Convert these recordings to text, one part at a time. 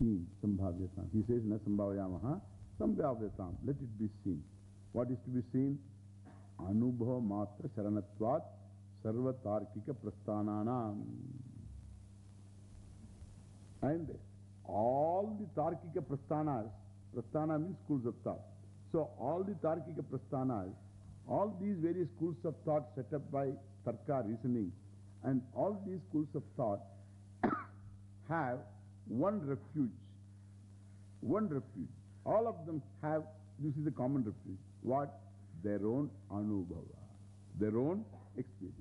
seen, sambhavyatam. He says, na sambhavyamaha, sambhavyatam. Let it be seen. What is to be seen? Anubhava matra sharanatvat sarva tarkika prasthananam. And all the tarkika prasthanas, prasthana means schools of thought. So all the tarkika prasthanas, all these various schools of thought set up by tarka reasoning, and all these schools of thought have one refuge. One refuge. All of them have, this is the common refuge. What? Their own anubhava. Their own experience.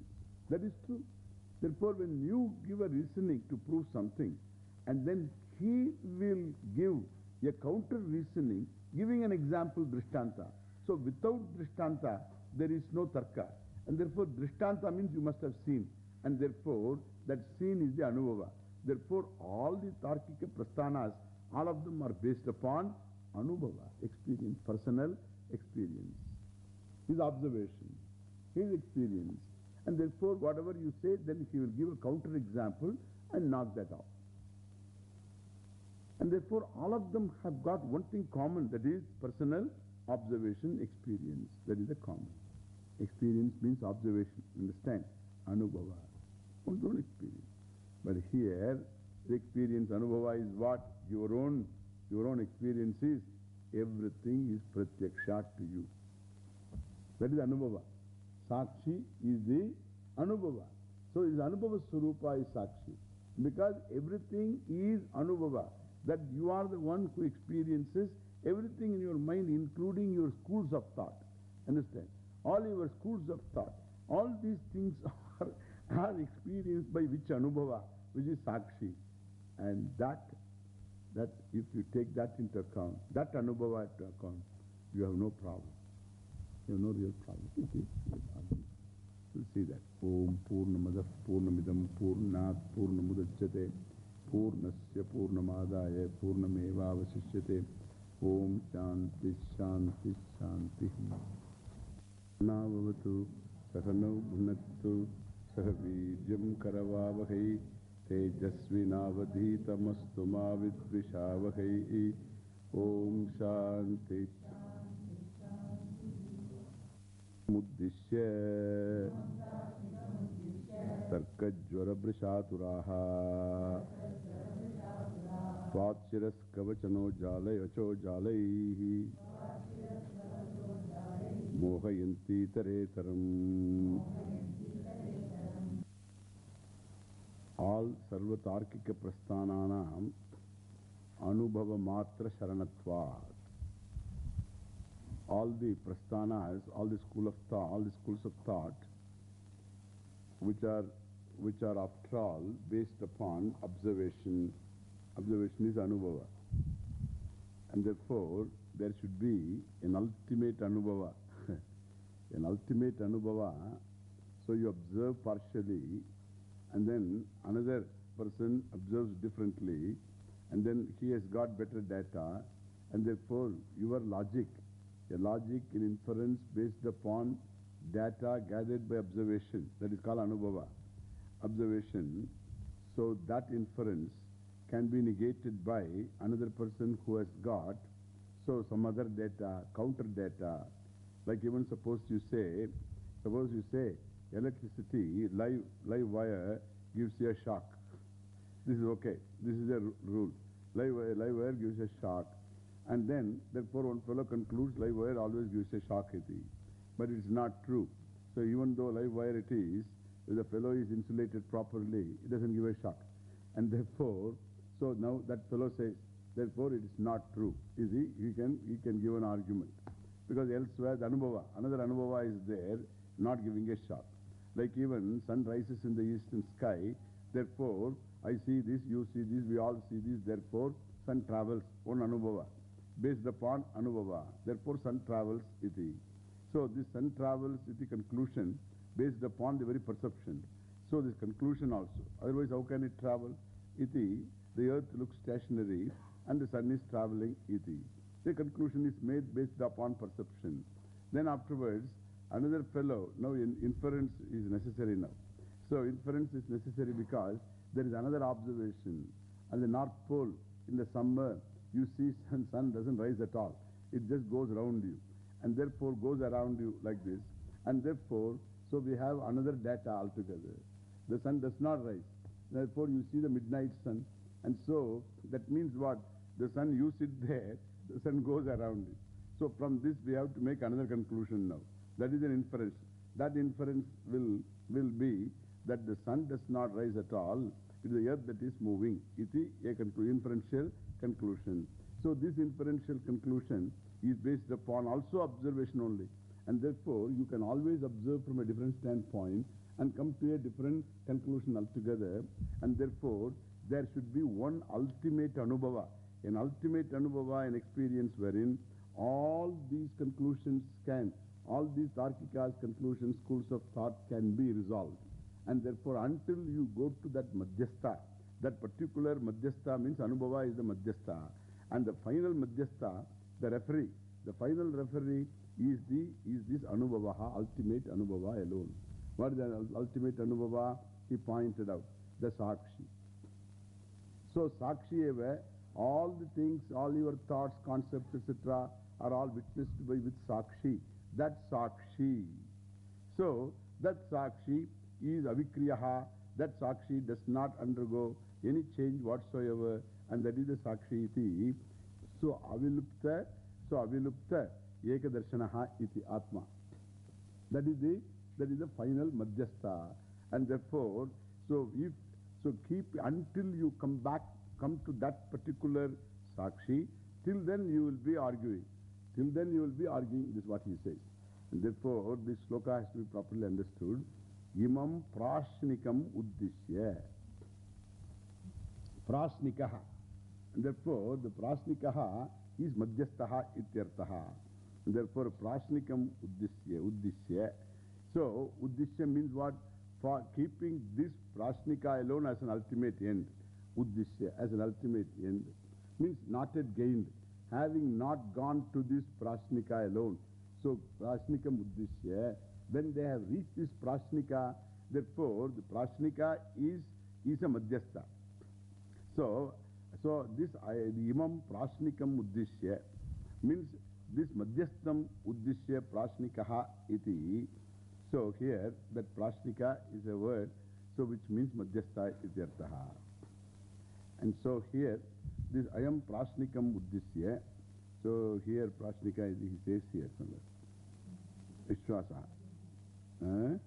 That is true. Therefore, when you give a reasoning to prove something, and then he will give a counter reasoning, giving an example, drishtanta. So, without drishtanta, there is no tarka. And therefore, drishtanta means you must have seen. And therefore, that seen is the anubhava. Therefore, all the Tarkika Prasthanas, all of them are based upon Anubhava, experience, personal experience. His observation, his experience. And therefore, whatever you say, then he will give a counter example and knock that off. And therefore, all of them have got one thing common that is personal observation, experience. That is the common. Experience means observation. Understand? Anubhava. One's own experience. But here, the experience, anubhava is what? Your own, your own experience is everything is pratyaksha to you. That is anubhava. Sakshi is the anubhava. So, his anubhava surupa is sakshi. Because everything is anubhava. That you are the one who experiences everything in your mind, including your schools of thought. Understand? All your schools of thought. All these things are are experienced by which anubhava, which is sakshi. And that, that if you take that into account, that anubhava into account, you have no problem. You have no real problem. We'll see that. Om Purnamada Purnamidam Purnat Purnamudachyate Purnasya Purnamadaya Purnameva Vasishyate Om Shanti Shanti Shanti Navavatu Sahanav Bhunattu Sahavidyam Karavavahai तेजस्विनावधीतमस्तु मा विद्विषावहैः। ॐ मुद्दिश्य। तर्कज्वरभृशातुराः। त्वाक्षिरस्कवचनो All Sarvatarkika Prasthananam Anubhava Matra Sharanatvat all the prasthanas, all the school of thought, all the schools of thought, which are, which are after all based upon observation. Observation is anubhava. And therefore, there should be an ultimate anubhava. an ultimate anubhava. So you observe partially, and then another person observes differently, and then he has got better data, and therefore your logic a logic in inference based upon data gathered by observation. That is called anubhava. Observation. So that inference can be negated by another person who has got so some other data, counter data. Like even suppose you say, suppose you say electricity, live, live wire gives you a shock. This is okay. This is a rule. Live, live wire gives a shock. And then, therefore, one fellow concludes live wire always gives a shock. But it's not true. So, even though live wire it is, if the fellow is insulated properly, it doesn't give a shock. And therefore, so now that fellow says, therefore, it is not true. You see, he can, he can give an argument. Because elsewhere, the anubhava, another anubhava is there, not giving a shock. Like even sun rises in the eastern sky, therefore, I see this, you see this, we all see this, therefore, sun travels, one anubhava based upon anubhava. Therefore, sun travels iti. So, this sun travels iti conclusion based upon the very perception. So, this conclusion also. Otherwise, how can it travel? Iti, the earth looks stationary and the sun is traveling iti. The conclusion is made based upon perception. Then afterwards, another fellow, now in, inference is necessary now. So, inference is necessary because there is another observation. At the North Pole, in the summer, you see sun, sun doesn't rise at all. It just goes around you. And therefore goes around you like this. And therefore, so we have another data altogether. The sun does not rise. Therefore, you see the midnight sun. And so, that means what? The sun, you sit there, the sun goes around it. So, from this, we have to make another conclusion now. That is an inference. That inference will, will be that the sun does not rise at all. It is the earth that is moving. It is a conclu inferential conclusion. So, this inferential conclusion is based upon also observation only. And therefore, you can always observe from a different standpoint and come to a different conclusion altogether. And therefore, there should be one ultimate anubhava, an ultimate anubhava, an experience wherein all these conclusions can, all these Tarkikas, conclusions, schools of thought can be resolved. And therefore, until you go to that Madhyastha, that particular Madhyastha means Anubhava is the Madhyastha. And the final Madhyastha, the referee, the final referee is, the, is this Anubhava, ultimate Anubhava alone. What is the ultimate Anubhava? He pointed out, the Sakshi. So, Sakshi eva, all the things, all your thoughts, concepts, etc., are all witnessed by with Sakshi. That Sakshi. So, that Sakshi is Avikriyaha. That Sakshi does not undergo any change whatsoever, and that is the Sakshi iti. So, Avilupta, so Avilupta Ekadarshanaha iti Atma. That is the, that is the final Madhyastha. And therefore, so if, so keep until you come back, come to that particular Sakshi, till then you will be arguing. Till then you will be arguing, this is what he says. And therefore, this sloka has to be properly understood. Imam prashnikam uddishya. Prashnikaha. And therefore, the prashnikaha is madhyastaha ityartaha. And therefore, prashnikam uddishya, uddishya. So, uddishya means what? For keeping this prashnika alone as an ultimate end. Uddishya as an ultimate end. Means not yet gained. Having not gone to this prashnika alone. So, prashnikam uddishya. When they have reached this prashnika, therefore, the prashnika is, is a madhyastha. So, so this uh, imam prashnikam uddishya means this madhyastham uddishya prashnikaha iti. So here that prashnika is a word so which means madhyastha ityartaha. And so here this ayam prashnikam uddishya. So here prashnika he says here somewhere. Vishwasa. Huh?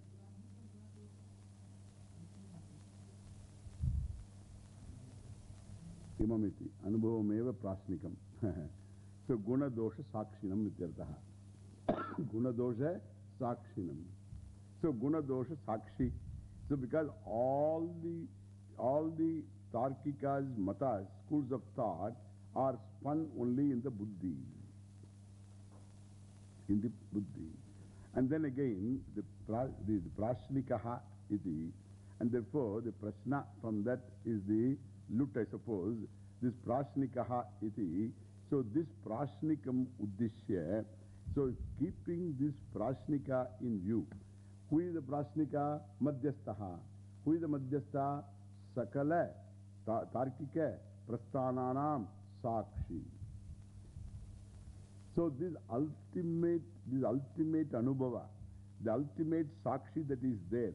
Imamiti. Anubhavameva prashnikam. so guna dosha sakshinam nityartaha. guna dosha sakshinam. So guna dosha sakshi. So because all the all the Tarkikas, matas, schools of thought are spun only in the buddhi. In the buddhi. And then again, the, pra, the, the prashnikaha iti. And therefore, the prashna from that is the lut, I suppose. This prashnikaha iti. So, this prashnikam uddishya. So, keeping this prashnika in view. Who is the prashnika? Madhyastaha. Who is the madhyastha? Sakala. Tarkika. Sakshi. So this ultimate, this ultimate anubhava, the ultimate sakshi that is there.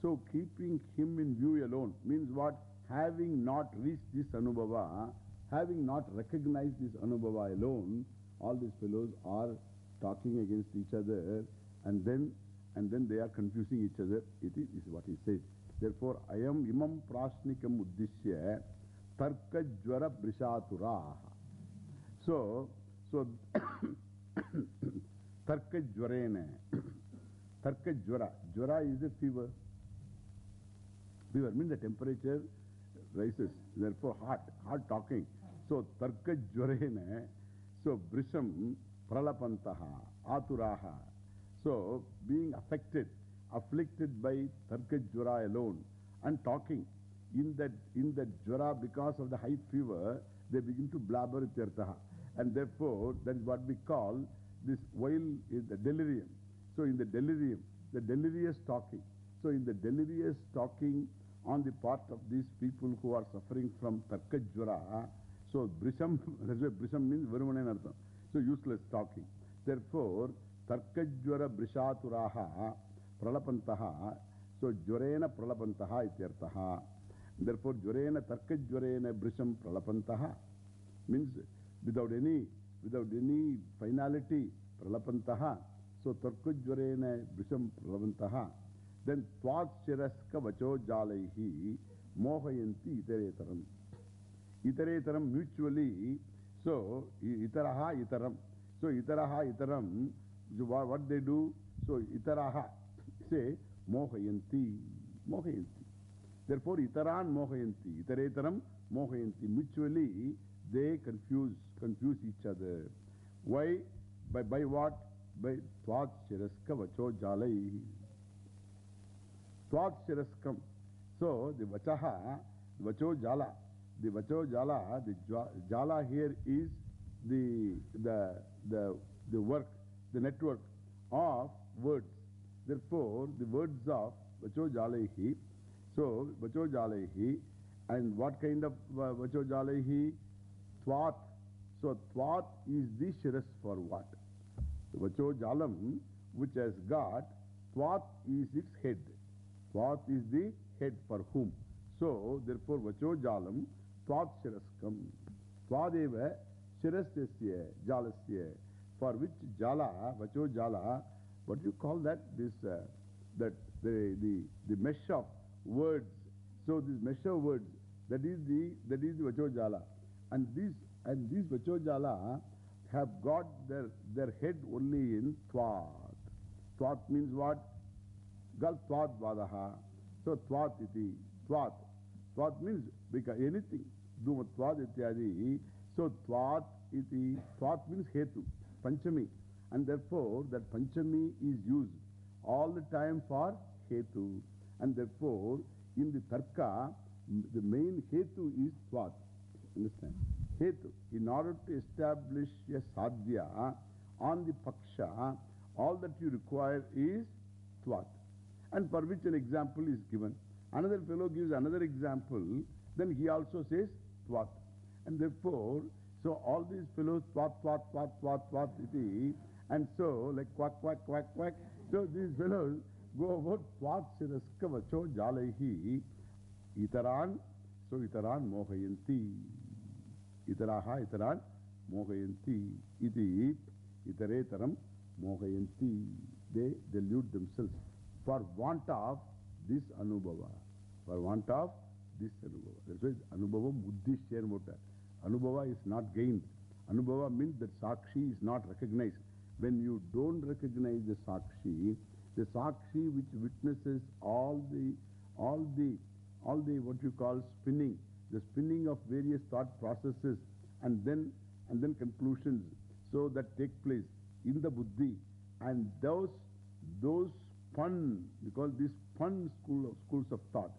So keeping him in view alone means what? Having not reached this anubhava, having not recognized this anubhava alone, all these fellows are talking against each other and then, and then they are confusing each other. It is, is what he says. Therefore, I am imam prashnikam uddishya tarka jvara brishaturaha. So, so, Tarka Jvarene. Tarka Jvara. Jvara is a fever. Fever means the temperature rises. Therefore, hot, hot talking. So, Tarka Jvarene. So, Brisham Pralapantaha. Aturaha. So, being affected, afflicted by Tarka Jvara alone and talking. In that, in that Jvara, because of the high fever, they begin to blabber Tirtaha. And therefore, that is what we call this while in the delirium. So in the delirium, the delirious talking. So in the delirious talking on the part of these people who are suffering from Tarkajvara, So, brisham, that's why brisham means varumane nartham. So, useless talking. Therefore, tarkajvara brishaturaha means without any, without any finality, pralapantaha. So, tarkajvarena brisham pralapantaha. Then, tvat shiraska vacho jalaihi mohayanti iteretaram. Iteretaram mutually. So, itaraha itaram. So, itaraha itaram, what, what they do? So, itaraha, say, mohayanti. Mohayanti. Therefore, itaran mohayanti. Iteretaram mohayanti. Mutually, they confuse, confuse each other. Why? By, by what? By tvat shiraska vacho jalai. Tvat shiraskam. So, the vachaha, vacho jala. The vacho jala, the jala here is the, the, the, the work, the network of words. Therefore, the words of vacho jalaihi. So, vacho jalaihi. And what kind of uh, vacho jalaihi? Twat. So, twat is the shiras for what? Vacho jalam, which has got, twat is its head. Twat is the head for whom? So, therefore, vacho jalam, twat shiraskam. Twadeva shirastasya jalasya. For which jala, vacho jala, what do you call that? This, uh, that the, the, the mesh of words. So, this mesh of words, that is the, that is the vacho jala. And these, and these vacho jala have got their, their head only in twat. Twat means what? Gal twat vadaha. So twat iti. Twat. Twat means because anything. Duma twat ityadi. So twat iti. Twat means hetu. Panchami. And therefore that Panchami is used all the time for hetu. And therefore in the tarka, the main hetu is twat. Understand? Hetu. In order to establish a sadhya on the paksha, all that you require is twat. And for which an example is given. Another fellow gives another example, then he also says twat. And therefore, so all these fellows twat, twat, twat, twat, twat, iti, and so like quack, quack, quack, quack. So these fellows go about twat shiraska vacho jalaihi itaran. So itaran mohayanti. Itaraha itaran mohayanti. Iti itaretaram mohayanti. They delude themselves for want of this anubhava. For want of this anubhava. That's why anubhava buddhishya mota. Anubhava is not gained. Anubhava means that sakshi is not recognized. When you don't recognize the sakshi, the sakshi which witnesses all the, all the, all the what you call spinning, the spinning of various thought processes and then, and then conclusions. So that take place in the buddhi. And those, those spun, because these spun school of, schools of thought,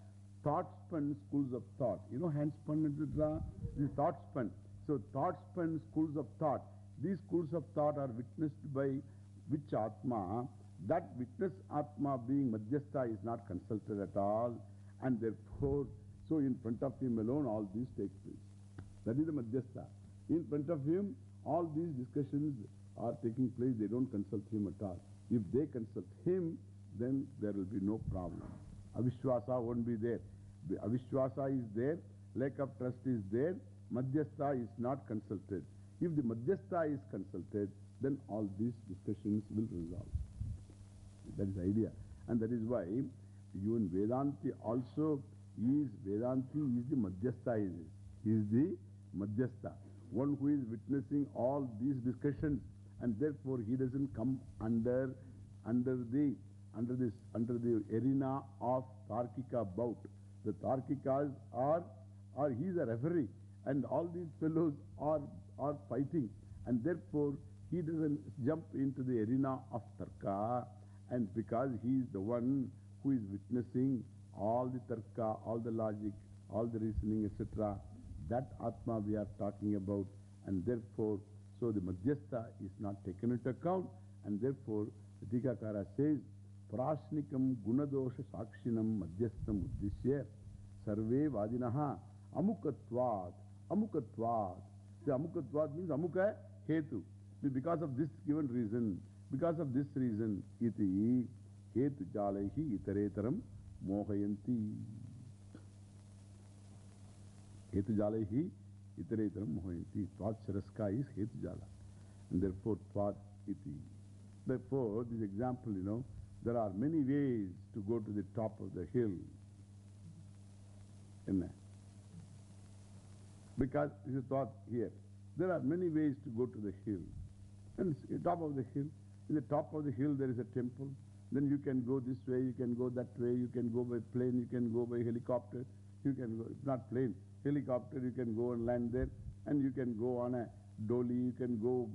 thought spun schools of thought, you know, hand spun, etc. These thought spun. So, thought spun schools of thought, these schools of thought are witnessed by which Atma? That witness Atma being Madhyastha is not consulted at all, and therefore, so in front of him alone, all these take place. That is the Madhyastha. In front of him, all these discussions are taking place, they don't consult him at all. If they consult him, then there will be no problem. Avishwasa won't be there. The Avishwasa is there, lack of trust is there, Madhyastha is not consulted. If the Madhyastha is consulted, then all these discussions will resolve. That is the idea. And that is why even Vedanti also is, Vedanti is the Madhyastha. Is, he is the Madhyastha. One who is witnessing all these discussions and therefore he doesn't come under, under the under this, under the arena of Tarkika bout. The Tarkikas are, are, he is a referee and all these fellows are, are fighting and therefore he doesn't jump into the arena of Tarka and because he is the one who is witnessing all the Tarka, all the logic, all the reasoning, etc. That Atma we are talking about and therefore, so the Madhyastha is not taken into account and therefore the Tikakara says, Prashnikam Gunadosha Sakshinam Madhyastam Uddishya Sarve Vadinaha. The Amukatvat means Amuka Hetu. Because of this given reason, because of this reason, iti Hetu Jalehi Itareteram Mohayanti. Hetu Jalehi Itareteram Mohayanti. Tvat Sharaska is Hetu Jala. And therefore, Tvat iti. Therefore, this example, you know, there are many ways to go to the top of the hill. Enna? Because this is thought here. There are many ways to go to the hill. And top of the hill, in the top of the hill there is a temple. Then you can go this way, you can go that way, you can go by plane, you can go by helicopter, you can go, not plane, helicopter, you can go and land there, and you can go on a dolly, you can go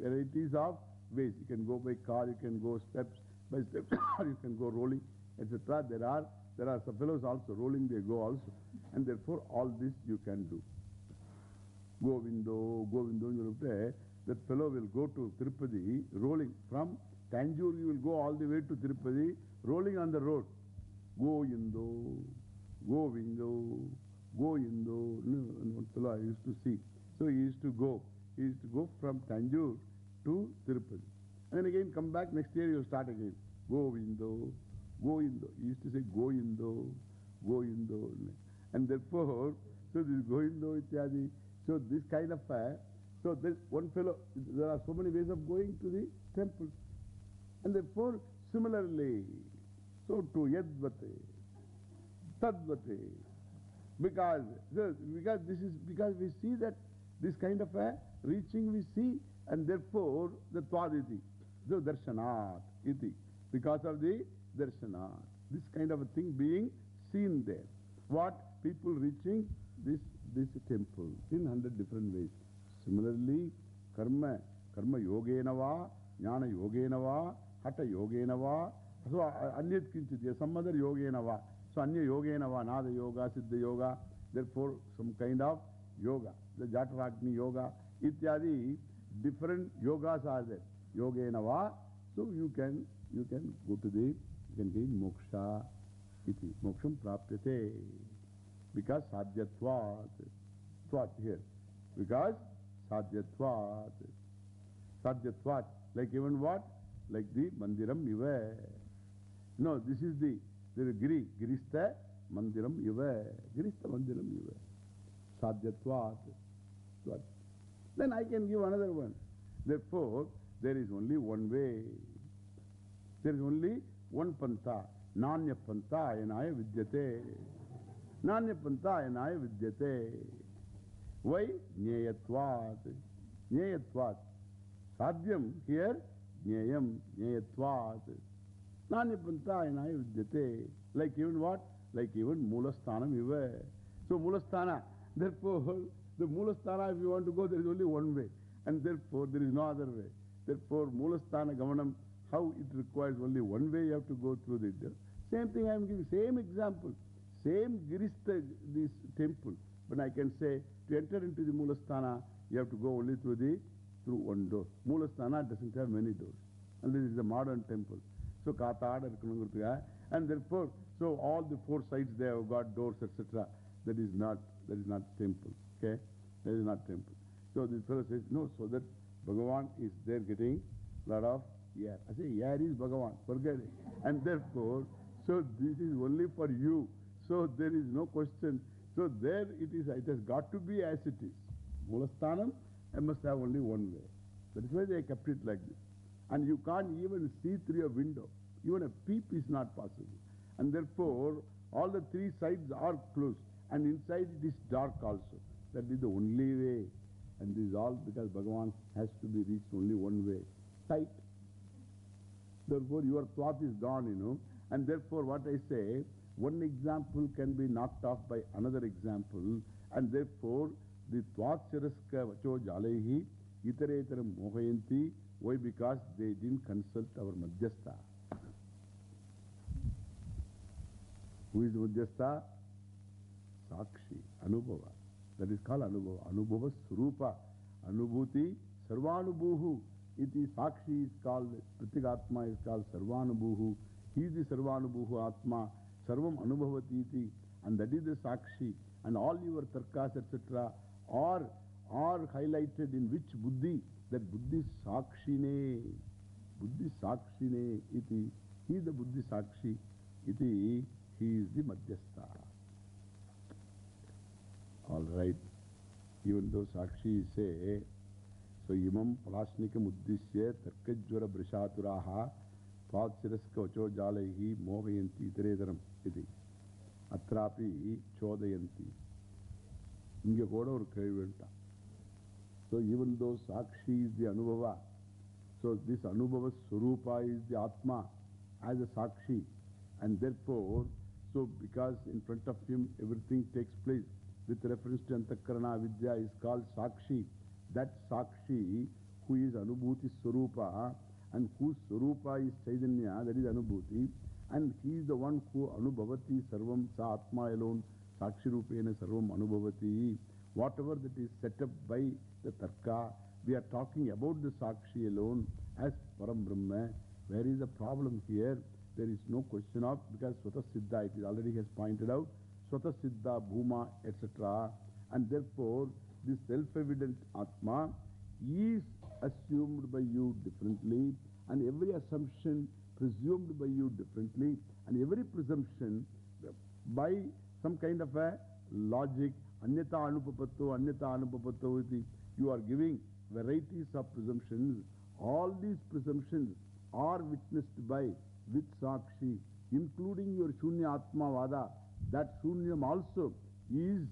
varieties of ways. You can go by car, you can go steps by steps, or you can go rolling, etc. There are, there are some fellows also rolling, they go also. And therefore, all this you can do. Govindo, Govindo, you will that fellow will go to Tirupati rolling from Tanjore, you will go all the way to Tirupati, rolling on the road. Govindo, Govindo, Govindo. One fellow I used to see. So he used to go. He used to go from Tanjore to Tirupati. And then again come back next year, you start again. Govindo, Govindo. He used to say Govindo, Govindo. And therefore, so this Govindo Ityadi. So this kind of a, so this one fellow, there are so many ways of going to the temple. And therefore, similarly, so to Yadvate, Tadvate, because, because this is, because we see that this kind of a reaching we see, and therefore the Twaditi, the Darshanat, iti, because of the Darshanat, this kind of a thing being seen there. What people reaching this, this temple in hundred different ways. Similarly, karma, karma yogena va, jnana yogena va, hatha yogena va, so anyat kinchit, some other yogena va. So anya yogena va, nada yoga, siddha yoga, therefore some kind of yoga, the Jataragni yoga, ityadi, different yogas are there. Yogena va, so you can, you can go to the, you can gain moksha, iti, moksham prapyate. Because sadhyatvat, tvat here. Because sadhyatvat. Sadhyatvat. Like even what? Like the mandiram iva. No, this is the, the giri. Girista mandiram iva. Girista mandiram iva. Sadhyatvat. Tvat. Then I can give another one. Therefore, there is only one way. There is only one pantha. Nanya pantha ayanaya vidyate. Nanya vidyate. Why? Nyayatvat. Nyayatvat. Sadhyam here, Nyayam, Nyayatvat. Nanya vidyate. Like even what? Like even Mulasthanam iva. So Mulasthana. Therefore, the Mulasthana, if you want to go, there is only one way. And therefore, there is no other way. Therefore, Mulasthana Gamanam, how it requires only one way, you have to go through the. Same thing I am giving, same example. Same Giristha, uh, this temple. But I can say, to enter into the Mulasthana, you have to go only through the, through one door. Mulasthana doesn't have many doors. And this is a modern temple. So, Katada, and therefore, so all the four sides they have got doors, etc. That is not, that is not temple. Okay? That is not temple. So this fellow says, no, so that Bhagavan is there getting lot of air. I say, air is Bhagavan, forget it. And therefore, so this is only for you. So there is no question. So there it is, it has got to be as it is. Mulasthanam, I must have only one way. That is why they kept it like this. And you can't even see through a window. Even a peep is not possible. And therefore, all the three sides are closed. And inside it is dark also. That is the only way. And this is all because Bhagavan has to be reached only one way. Sight. Therefore, your thought is gone, you know. And therefore, what I say, one example can be knocked off by another example. And therefore, the thought charaska vacho jalehi itaretara mohayanti. Why? Because they didn't consult our Madhyastha. Who is Madhyastha? Sakshi, Anubhava. That is called Anubhava. Anubhava Srupa. Anubhuti Sarvanubuhu. Iti Sakshi is called, Pratigatma is called Sarvanubuhu. He is the Sarvanubuhu Atma. Sarvam Anubhavati iti. And that is the Sakshi. And all your tarkas, etc., or, or highlighted in which buddhi? That buddhi sakshine. Buddhi sakshine iti. He is the buddhi sakshi. Iti. He is the madhyastha. All right. Even though sakshi say, so imam prashnikam uddishya tarkajvara brishaturaha tvatsiraska vacho jalaihi mohayanti itaredaram iti. Atrapi chodayanti. இங்க கூட ஒரு கேள்வி வேண்டாம் So even though Sakshi is the Anubhava, so this Anubhava Swarupa is the Atma as a Sakshi. And therefore, so because in front of him everything takes place with reference to Antakarana Vidya is called Sakshi. That Sakshi who is Anubhuti Swarupa and whose Swarupa is Chaitanya, that is Anubhuti. And he is the one who Anubhavati Sarvam Sa Atma alone. Sakshi Rupena Sarvam Anubhavati. Whatever that is set up by the Tarka, we are talking about the Sakshi alone as Param Brahma. Where is the problem here? There is no question of, because Swata Siddha, it is already has pointed out, Swata Siddha, Bhuma, etc. And therefore, this self-evident Atma is assumed by you differently, and every assumption presumed by you differently, and every presumption by some kind of a logic, anyata anupapatto, anyata anupapatto, iti. you are giving varieties of presumptions. All these presumptions are witnessed by with Sakshi, including your Shunya Atma Vada. That Shunyam also is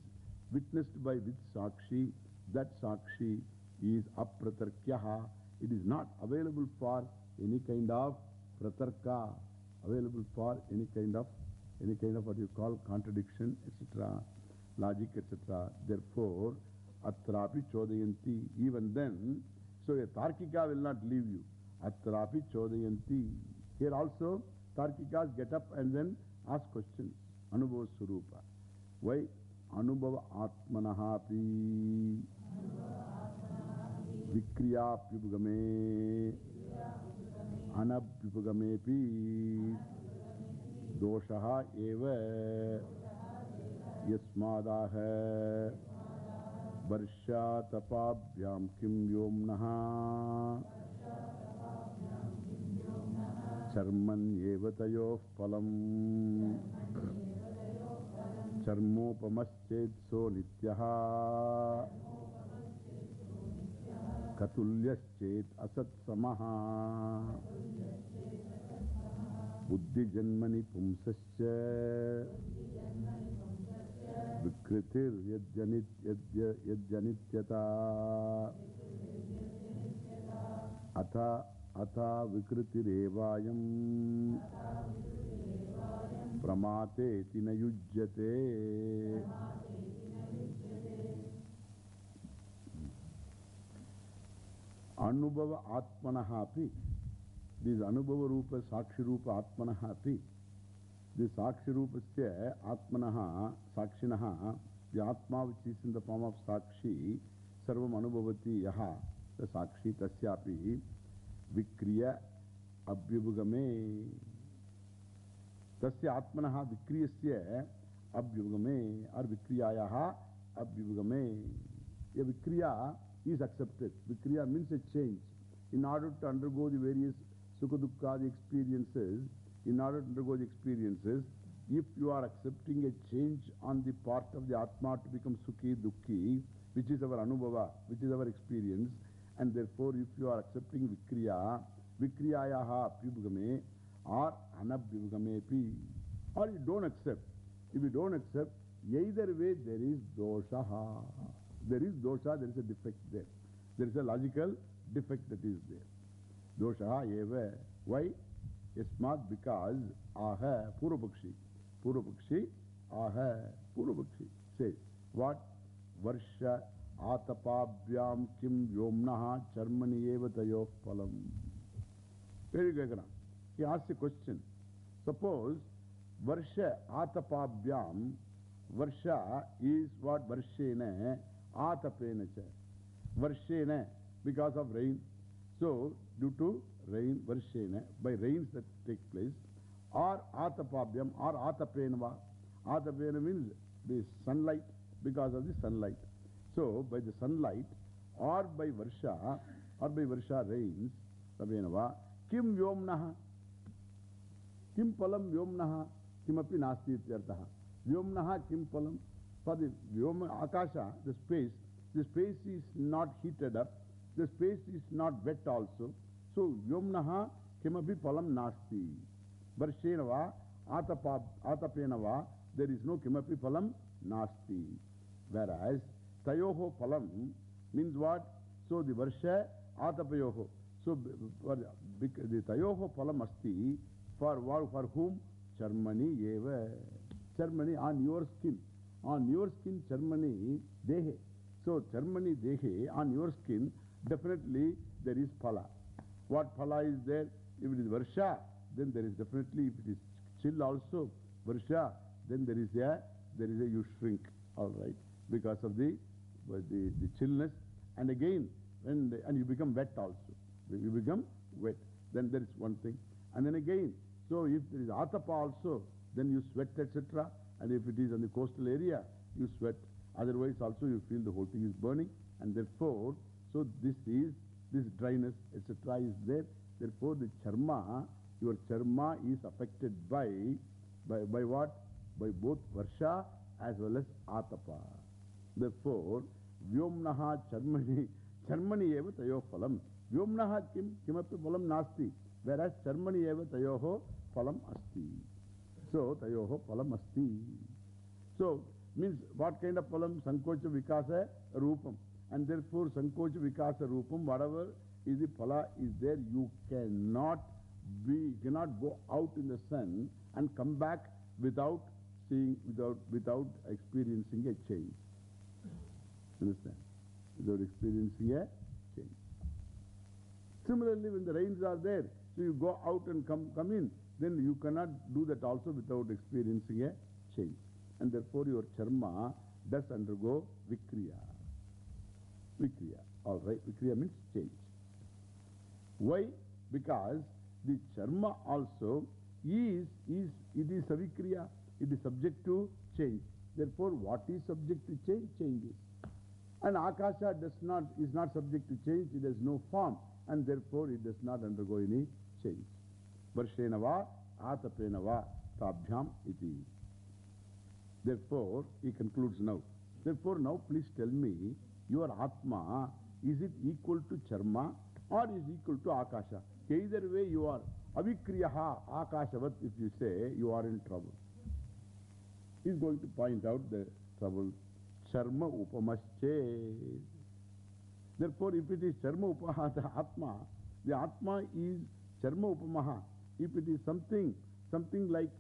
witnessed by with Sakshi. That Sakshi is apratarkyaha. It is not available for any kind of pratarka, available for any kind of any kind of what you call contradiction, etc., logic, etc. Therefore, atrapi chodayanti, even then, so a Tarkika will not leave you. Atrapi chodayanti. Here also, Tarkikas get up and then ask questions. Anubhava Surupa. Why? Anubhava Atmanahapi. Yasmadaha varshatapabyam kim yomnaha charman evatayoh palam charmopamaschet so nityaha Vikritir Yadjanityata Ata Ata Vikritirevayam Pramate Tina Yujjate Rupasya, Atmanaha, Sakshinaha, the Atma which is in the form of Sakshi, Sarvam Anubhavati Yaha, the Sakshi Tasyapi, Vikriya Abhyubhagame. Tasya Atmanaha Vikriyasya Abhyubhagame or Vikriyayaha Abhyubhagame. A Vikriya is accepted. Vikriya means a change. In order to undergo the various Sukha the experiences, in order to undergo the experiences, if you are accepting a change on the part of the Atma to become Sukhi, Dukhi, which is our Anubhava, which is our experience, and therefore if you are accepting Vikriya, Vikriyayaha Apyubhagame or Anabhyubhagame pi, or you don't accept. If you don't accept, either way there is doshaha. There is dosha, there is a defect there. There is a logical defect that is there. Dosha eva. Why? Yasmat because aha Purvapakshi. Purvapakshi aha Purvapakshi. Says what? Varsha atapabhyam kim yomnaha charmani eva tayoh palam. Very good. He asks a question. Suppose Varsha atapabhyam Varsha is what Varshena atapena cha. Varshena because of rain. So, due to rain, Varshena, by rains that take place, or Atapabhyam, or Atapenava. Atapena means the sunlight, because of the sunlight. So, by the sunlight or by Varsha or by Varsha rains, Sabenava, Kim Vyomnaha? Kim Palam Vyomnaha? Kimapi Nasti Ityartaha. Vyomnaha Kim Palam? For the Vyoma Akasha, the space, the space is not heated up, the space is not wet also. So, Vyomnaha Kimapi Palam Nasti. Varshenava, Atapenava, there is no Kimapi Palam Nasti. Whereas, Tayoho Palam means what? So, the Varsha Atapayoho. So, the Tayoho Palam Asti, for, for whom? Charmani Eva. Charmani on your skin. On your skin, Charmani Dehe. So, Charmani Dehe, on your skin, definitely there is Phala. What Phala is there? If it is Varsha, then there is definitely, if it is chill also, Varsha, then there is a, there is a, you shrink, all right, because of the, the, the chillness. And again, when and you become wet also. You become wet. Then there is one thing. And then again, so if there is Atapa also, then you sweat, etc. And if it is on the coastal area, you sweat. Otherwise also you feel the whole thing is burning. And therefore, so this is, this dryness, etc. is there. Therefore, the charma, your charma is affected by, by, by what? By both Varsha as well as Atapa. Therefore, Vyomnaha charmani, charmani eva tayo phalam. Vyomnaha kim, kimapi phalam nasti. Whereas charmani eva tayoho phalam asti. So, tayoho phalam asti. So, means what kind of palam? Sankocha vikasa rupam. And therefore, Sankocha Vikasa Rupam, whatever is the phala is there, you cannot be, cannot go out in the sun and come back without seeing, without, without experiencing a change. Understand? Without experiencing a change. Similarly, when the rains are there, so you go out and come, come in, then you cannot do that also without experiencing a change. And therefore, your charma does undergo vikriya. Vikriya. All right, Vikriya means change. Why? Because the charma also is, is, it is savikriya. It is subject to change. Therefore, what is subject to change? Changes. And Akasha does not, is not subject to change. It has no form. And therefore, it does not undergo any change. Varshenava, Atapenava, Tabhyam iti. Therefore, he concludes now. Therefore, now please tell me, your Atma, is it equal to Charma or is equal to Akasha? Either way you are. Avikriyaha Akashavat, if you say, you are in trouble. He is going to point out the trouble. Charma Upamasche. Therefore, if it is Charma Upaha, the Atma, the Atma is Charma Upamaha. If it is something, something like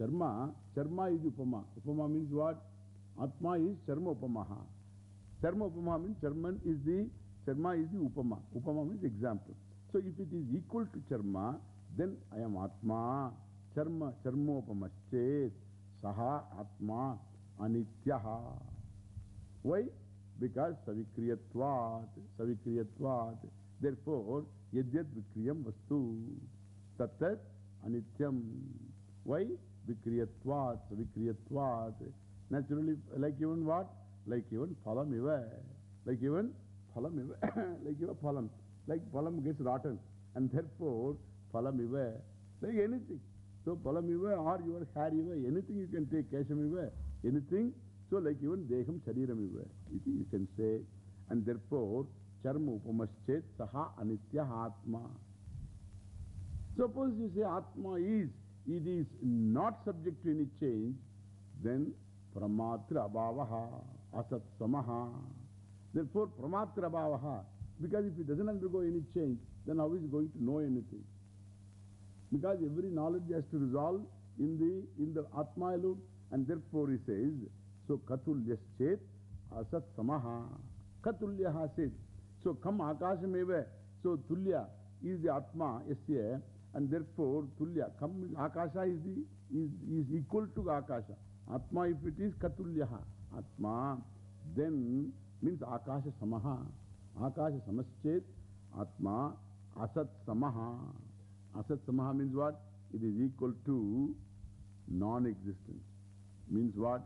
Charma, Charma is Upama. Upama means what? Atma is Charma Upamaha. Charma Upama means Charman is the, Charma is the Upama. Upama means example. So if it is equal to Charma, then I am Atma. Charma, Upamaschet. Saha Atma Anityaha. Why? Because Savikriyatvat. Savikriyatvat. Therefore, Yadyat Vikriyam Vastu. Tattat Anityam. Why? Vikriyatvat. Savikriyatvat. Naturally, like even what? Like even phalam eva. Like even phalam eva. like even phalam. Like phalam gets rotten. And therefore, phalam eva. Like anything. So, phalam eva or your hair eva. Anything you can take. Kesham eva. Anything. So, like even deham shariram eva. You can say. And therefore, charma upamaschet saha anitya atma. Suppose you say atma is, it is not subject to any change, then pramatra abhavaha. Asat samaha. Therefore, pramatra bhavaha. Because if it doesn't undergo any change, then how is it going to know anything? Because every knowledge has to resolve in the, in the Atma alone. And therefore he says, so Katulyas asat samaha. Katulyaha says. So come akashameva. So Tulya is the Atma, Yasya. And therefore Tulya, Akasha is, the, is, is equal to Akasha. Atma, if it is Katulyaha. Atma, then means Akasha Samaha. Akasha Samaschet, Atma, Asat Samaha. Asat Samaha means what? It is equal to non existence. Means what?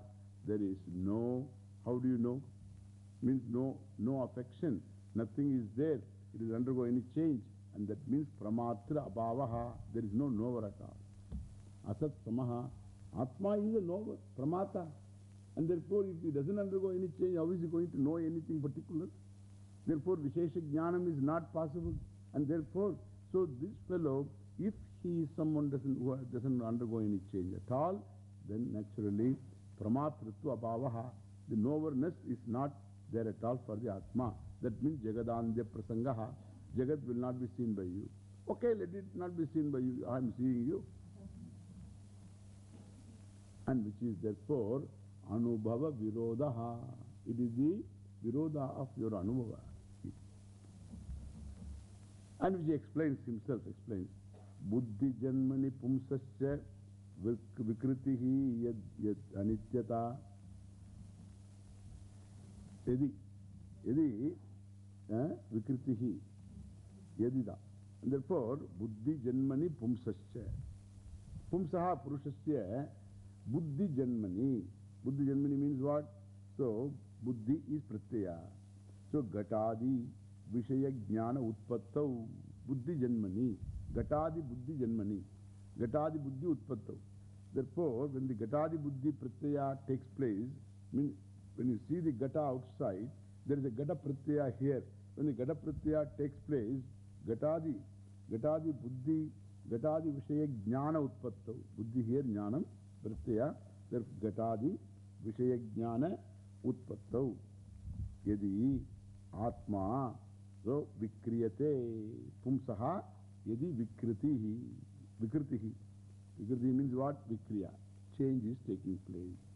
There is no, how do you know? means no, no affection, nothing is there, it is undergoing any change. And that means pramatra abhavaha, there is no knower at all. Asat samaha, Atma is a knower, pramata. And therefore, if he doesn't undergo any change, how is he going to know anything particular? Therefore, Vishesha Jnanam is not possible. And therefore, so this fellow, if he is someone doesn't, who doesn't undergo any change at all, then naturally, pramatritva abhavaha, the knowerness is not there at all for the Atma. That means Jagadandya prasangaha, Jagat will not be seen by you. Okay, let it not be seen by you. I am seeing you. And which is therefore Anubhava Virodaha. It is the Viroda of your Anubhava. And which explains himself, explains. Buddhi Janmani Pumsascha Vikritihi Yad Yad Anityata. Yadi. Yadi Vikritihi. Yadida. And therefore, Buddhi Janmani Pumsascha. Pumsaha Purushasya Buddhi Janmani. Buddhi Janmani means what? So, Buddhi is Pratyaya. So, Gatadi Vishaya Jnana Utpattau. Buddhi Janmani. Gatadi Buddhi Janmani. Gatadi Buddhi Utpattau. Therefore, when the Gatadi Buddhi Pratyaya takes place, mean, when you see the Gata outside, there is a Gata Pratyaya here. When the Gata Pratyaya takes place, Jnana Utpattau. Buddhi here Jnanam Pratyaya. Therefore, Gatadi Vishaya Jnana Utpattau. Yadi Atma. So, Vikriyate Pumsaha Yadi Vikritihi. Vikritihi. Vikriti means what? Vikriya. Change is taking place.